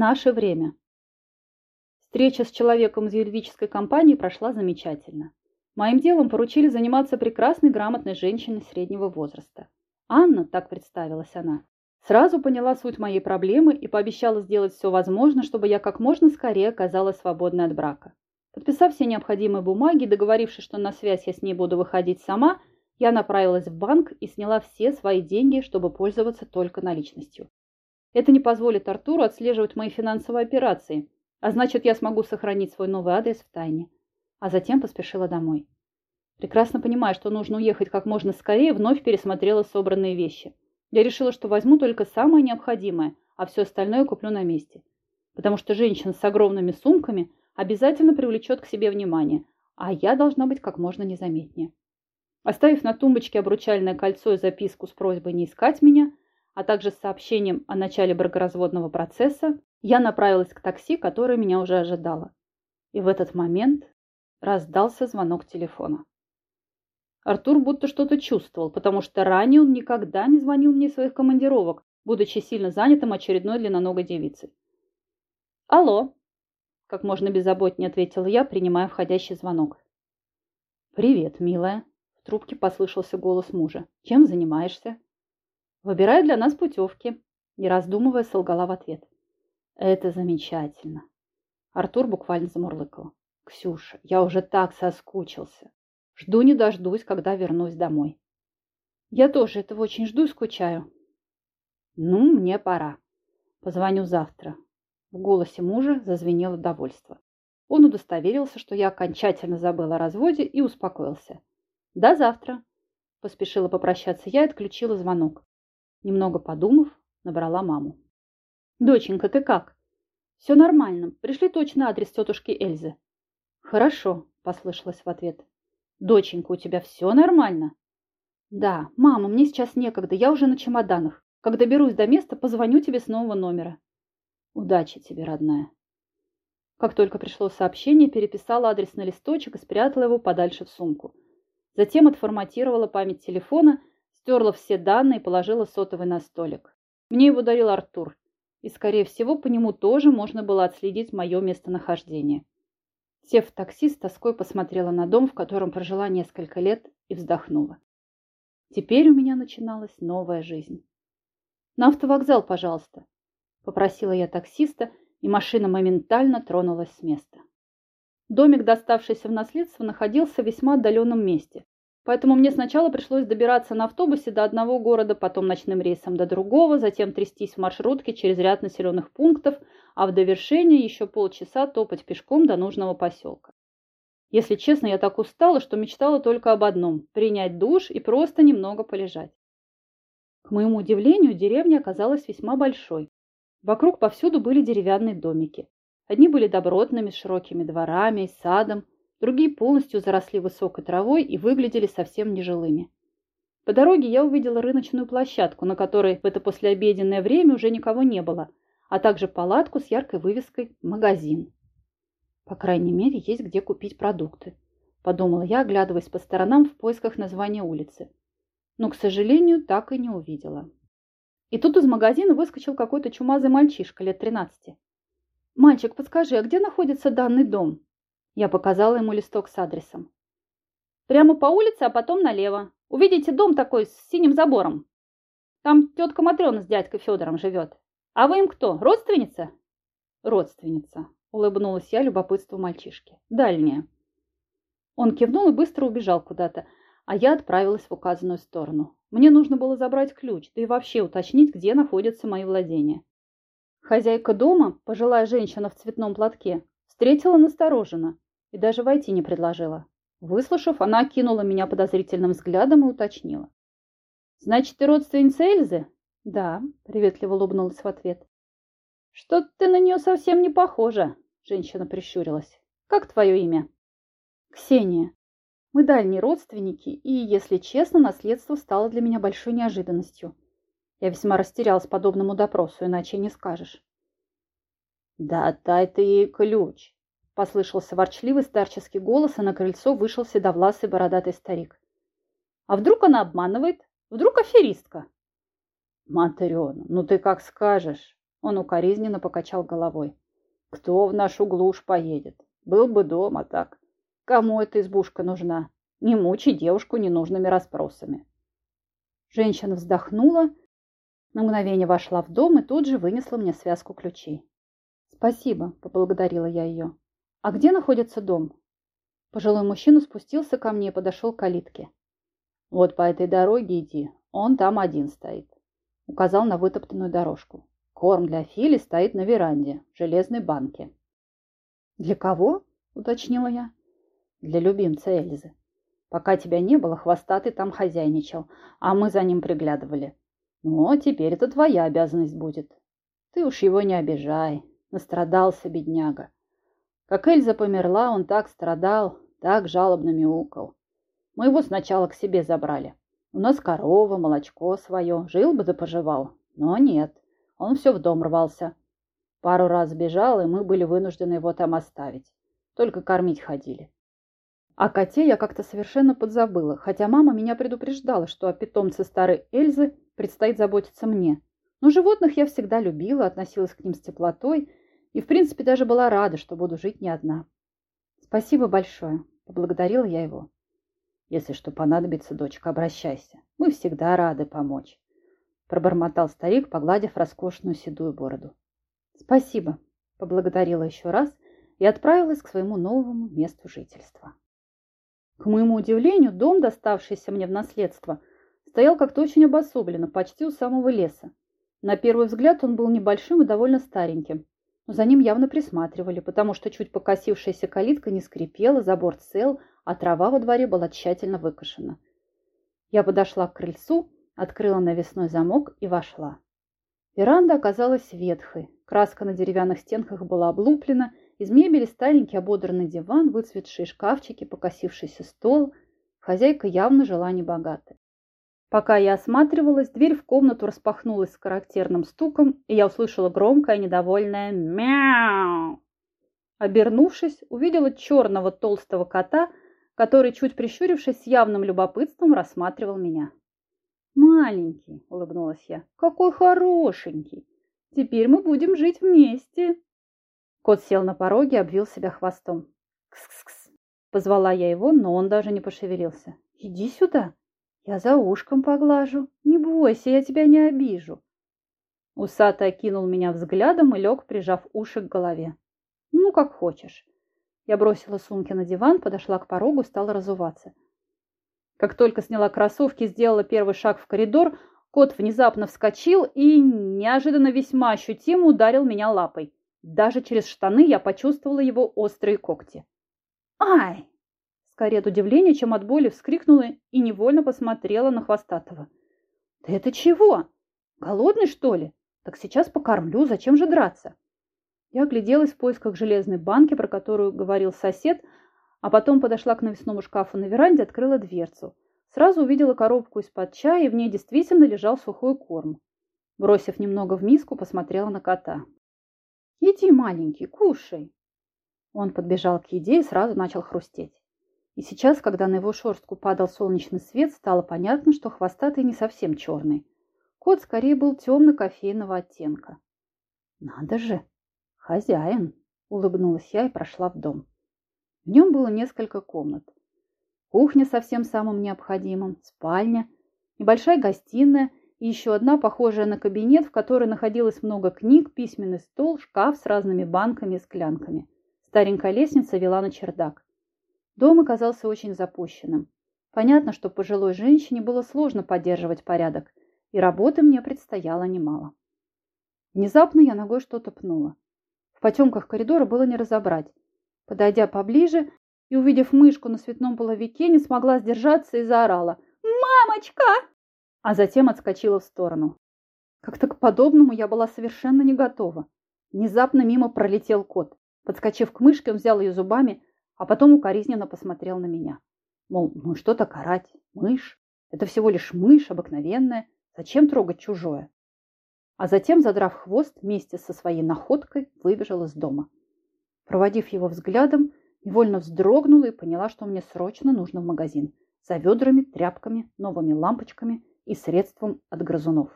Наше время. Встреча с человеком из юридической компании прошла замечательно. Моим делом поручили заниматься прекрасной грамотной женщиной среднего возраста. Анна, так представилась она, сразу поняла суть моей проблемы и пообещала сделать все возможное, чтобы я как можно скорее оказалась свободной от брака. Подписав все необходимые бумаги, договорившись, что на связь я с ней буду выходить сама, я направилась в банк и сняла все свои деньги, чтобы пользоваться только наличностью. Это не позволит Артуру отслеживать мои финансовые операции, а значит, я смогу сохранить свой новый адрес в тайне. А затем поспешила домой. Прекрасно понимая, что нужно уехать как можно скорее, вновь пересмотрела собранные вещи. Я решила, что возьму только самое необходимое, а все остальное куплю на месте. Потому что женщина с огромными сумками обязательно привлечет к себе внимание, а я должна быть как можно незаметнее. Оставив на тумбочке обручальное кольцо и записку с просьбой не искать меня, а также с сообщением о начале бракоразводного процесса, я направилась к такси, которое меня уже ожидало. И в этот момент раздался звонок телефона. Артур будто что-то чувствовал, потому что ранее он никогда не звонил мне своих командировок, будучи сильно занятым очередной длинноногой девицей. «Алло!» – как можно беззаботнее ответила я, принимая входящий звонок. «Привет, милая!» – в трубке послышался голос мужа. «Чем занимаешься?» «Выбираю для нас путевки», – не раздумывая солгала в ответ. «Это замечательно!» Артур буквально замурлыкал. «Ксюша, я уже так соскучился. Жду не дождусь, когда вернусь домой». «Я тоже этого очень жду и скучаю». «Ну, мне пора. Позвоню завтра». В голосе мужа зазвенело довольство. Он удостоверился, что я окончательно забыла о разводе и успокоился. «До завтра!» Поспешила попрощаться я и отключила звонок. Немного подумав, набрала маму. «Доченька, ты как?» «Все нормально. Пришли точно адрес тетушки Эльзы». «Хорошо», – послышалось в ответ. «Доченька, у тебя все нормально?» «Да, мама, мне сейчас некогда, я уже на чемоданах. Как доберусь до места, позвоню тебе с нового номера». «Удачи тебе, родная». Как только пришло сообщение, переписала адрес на листочек и спрятала его подальше в сумку. Затем отформатировала память телефона, стерла все данные и положила сотовый на столик. Мне его дарил Артур и, скорее всего, по нему тоже можно было отследить мое местонахождение. Сев в такси, с тоской посмотрела на дом, в котором прожила несколько лет, и вздохнула. Теперь у меня начиналась новая жизнь. «На автовокзал, пожалуйста», – попросила я таксиста, и машина моментально тронулась с места. Домик, доставшийся в наследство, находился в весьма отдаленном месте, Поэтому мне сначала пришлось добираться на автобусе до одного города, потом ночным рейсом до другого, затем трястись в маршрутке через ряд населенных пунктов, а в довершение еще полчаса топать пешком до нужного поселка. Если честно, я так устала, что мечтала только об одном – принять душ и просто немного полежать. К моему удивлению, деревня оказалась весьма большой. Вокруг повсюду были деревянные домики. Одни были добротными, с широкими дворами и садом, Другие полностью заросли высокой травой и выглядели совсем нежилыми. По дороге я увидела рыночную площадку, на которой в это послеобеденное время уже никого не было, а также палатку с яркой вывеской «Магазин». По крайней мере, есть где купить продукты, подумала я, оглядываясь по сторонам в поисках названия улицы. Но, к сожалению, так и не увидела. И тут из магазина выскочил какой-то чумазый мальчишка лет тринадцати. «Мальчик, подскажи, а где находится данный дом?» Я показала ему листок с адресом. Прямо по улице, а потом налево. Увидите дом такой с синим забором. Там тетка Матрена с дядькой Федором живет. А вы им кто, родственница? Родственница, улыбнулась я любопытству мальчишки. Дальняя. Он кивнул и быстро убежал куда-то, а я отправилась в указанную сторону. Мне нужно было забрать ключ, да и вообще уточнить, где находятся мои владения. Хозяйка дома, пожилая женщина в цветном платке, встретила настороженно и даже войти не предложила. Выслушав, она кинула меня подозрительным взглядом и уточнила. «Значит, ты родственница Эльзы?» «Да», — приветливо улыбнулась в ответ. «Что-то ты на нее совсем не похожа», — женщина прищурилась. «Как твое имя?» «Ксения. Мы дальние родственники, и, если честно, наследство стало для меня большой неожиданностью. Я весьма растерялась подобному допросу, иначе не скажешь». «Да дай ты ей ключ», Послышался ворчливый старческий голос, и на крыльцо вышел седовласый бородатый старик. А вдруг она обманывает? Вдруг аферистка? Матрена, ну ты как скажешь. Он укоризненно покачал головой. Кто в нашу глушь поедет? Был бы дома так. Кому эта избушка нужна? Не мучи девушку ненужными расспросами. Женщина вздохнула, на мгновение вошла в дом и тут же вынесла мне связку ключей. «Спасибо», — поблагодарила я ее. «А где находится дом?» Пожилой мужчина спустился ко мне и подошел к калитке. «Вот по этой дороге иди, он там один стоит», — указал на вытоптанную дорожку. «Корм для Фили стоит на веранде, в железной банке». «Для кого?» — уточнила я. «Для любимца Эльзы. Пока тебя не было, хвостатый там хозяйничал, а мы за ним приглядывали. А теперь это твоя обязанность будет. Ты уж его не обижай. Настрадался бедняга. Как Эльза померла, он так страдал, так жалобно мяукал. Мы его сначала к себе забрали. У нас корова, молочко свое. Жил бы да поживал. Но нет, он все в дом рвался. Пару раз сбежал, и мы были вынуждены его там оставить. Только кормить ходили. О коте я как-то совершенно подзабыла, хотя мама меня предупреждала, что о питомце старой Эльзы предстоит заботиться мне. Но животных я всегда любила, относилась к ним с теплотой и, в принципе, даже была рада, что буду жить не одна. «Спасибо большое», — поблагодарила я его. «Если что понадобится, дочка, обращайся. Мы всегда рады помочь», — пробормотал старик, погладив роскошную седую бороду. «Спасибо», — поблагодарила еще раз и отправилась к своему новому месту жительства. К моему удивлению, дом, доставшийся мне в наследство, стоял как-то очень обособленно, почти у самого леса. На первый взгляд он был небольшим и довольно стареньким, но за ним явно присматривали, потому что чуть покосившаяся калитка не скрипела, забор цел, а трава во дворе была тщательно выкошена. Я подошла к крыльцу, открыла навесной замок и вошла. Веранда оказалась ветхой, краска на деревянных стенках была облуплена, из мебели старенький ободранный диван, выцветшие шкафчики, покосившийся стол. Хозяйка явно жила небогато. Пока я осматривалась, дверь в комнату распахнулась с характерным стуком, и я услышала громкое недовольное «мяу». Обернувшись, увидела черного толстого кота, который, чуть прищурившись, с явным любопытством рассматривал меня. «Маленький», — улыбнулась я, — «какой хорошенький! Теперь мы будем жить вместе!» Кот сел на пороге и обвил себя хвостом. «Кс-кс-кс!» Позвала я его, но он даже не пошевелился. «Иди сюда, я за ушком поглажу. Не бойся, я тебя не обижу». Усатый окинул меня взглядом и лег, прижав уши к голове. «Ну, как хочешь». Я бросила сумки на диван, подошла к порогу, стала разуваться. Как только сняла кроссовки, сделала первый шаг в коридор, кот внезапно вскочил и неожиданно весьма ощутимо ударил меня лапой. Даже через штаны я почувствовала его острые когти. «Ай!» Скорее от удивления, чем от боли, вскрикнула и невольно посмотрела на Хвостатого. «Ты это чего? Голодный, что ли? Так сейчас покормлю, зачем же драться?» Я огляделась в поисках железной банки, про которую говорил сосед, а потом подошла к навесному шкафу на веранде, открыла дверцу. Сразу увидела коробку из-под чая, и в ней действительно лежал сухой корм. Бросив немного в миску, посмотрела на кота. Иди, маленький, кушай. Он подбежал к еде и сразу начал хрустеть. И сейчас, когда на его шерстку падал солнечный свет, стало понятно, что хвостатый не совсем черный. Кот скорее был темно-кофейного оттенка. «Надо же! Хозяин!» — улыбнулась я и прошла в дом. В нем было несколько комнат. Кухня со всем самым необходимым, спальня, небольшая гостиная и еще одна, похожая на кабинет, в которой находилось много книг, письменный стол, шкаф с разными банками и склянками. Старенькая лестница вела на чердак. Дом оказался очень запущенным. Понятно, что пожилой женщине было сложно поддерживать порядок, и работы мне предстояло немало. Внезапно я ногой что-то пнула. В потемках коридора было не разобрать. Подойдя поближе и увидев мышку на светном половике, не смогла сдержаться и заорала. «Мамочка!» а затем отскочила в сторону. Как-то к подобному я была совершенно не готова. Внезапно мимо пролетел кот. Подскочив к мышке, он взял ее зубами, а потом укоризненно посмотрел на меня. Мол, ну что-то карать, мышь. Это всего лишь мышь обыкновенная. Зачем трогать чужое? А затем, задрав хвост, вместе со своей находкой выбежал из дома. Проводив его взглядом, невольно вздрогнула и поняла, что мне срочно нужно в магазин. За ведрами, тряпками, новыми лампочками и средством от грызунов.